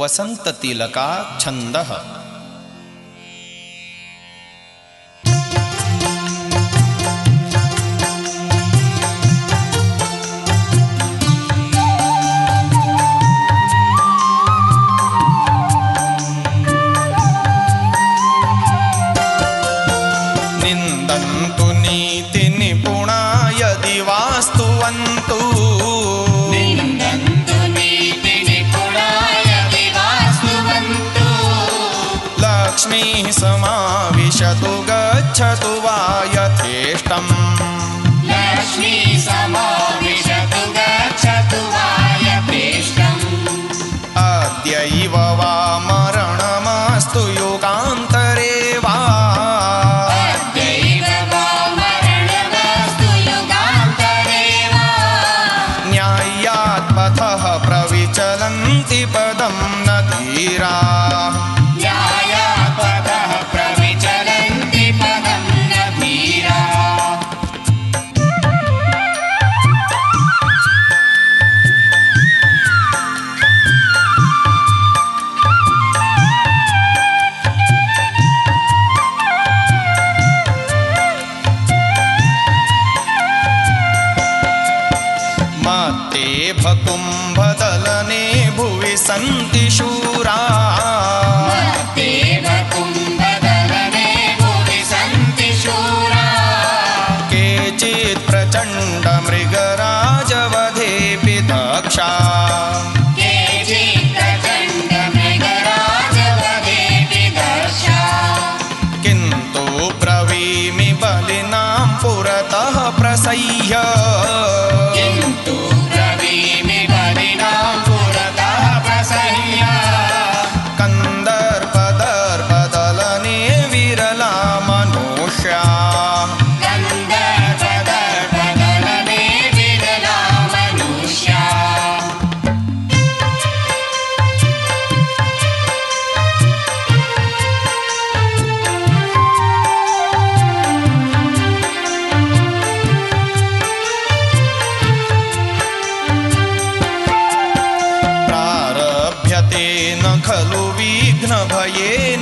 वसंत तिलका छंद समाविशतु गच्छतु वा यथेष्टम् लक्ष्मी समाविशतु गच्छतु वा यथेष्टम् अद्यैव वा मरणमस्तु युगान्तरे वा। अद्यैव वा मरणमस्तु युगान्तरे वा। न्याय्यात् पथः प्रविचलन्ति पदं न धीरा मत्ते भकुम्भदलने भुवि सन्ति शूरा केचित् प्रचण्डमृगराजवधेऽपि दक्षा। किन्तु ब्रवीमि बलिनां पुरतः प्रसह्य प्रारभ्यते न खलु विघ्नभयेन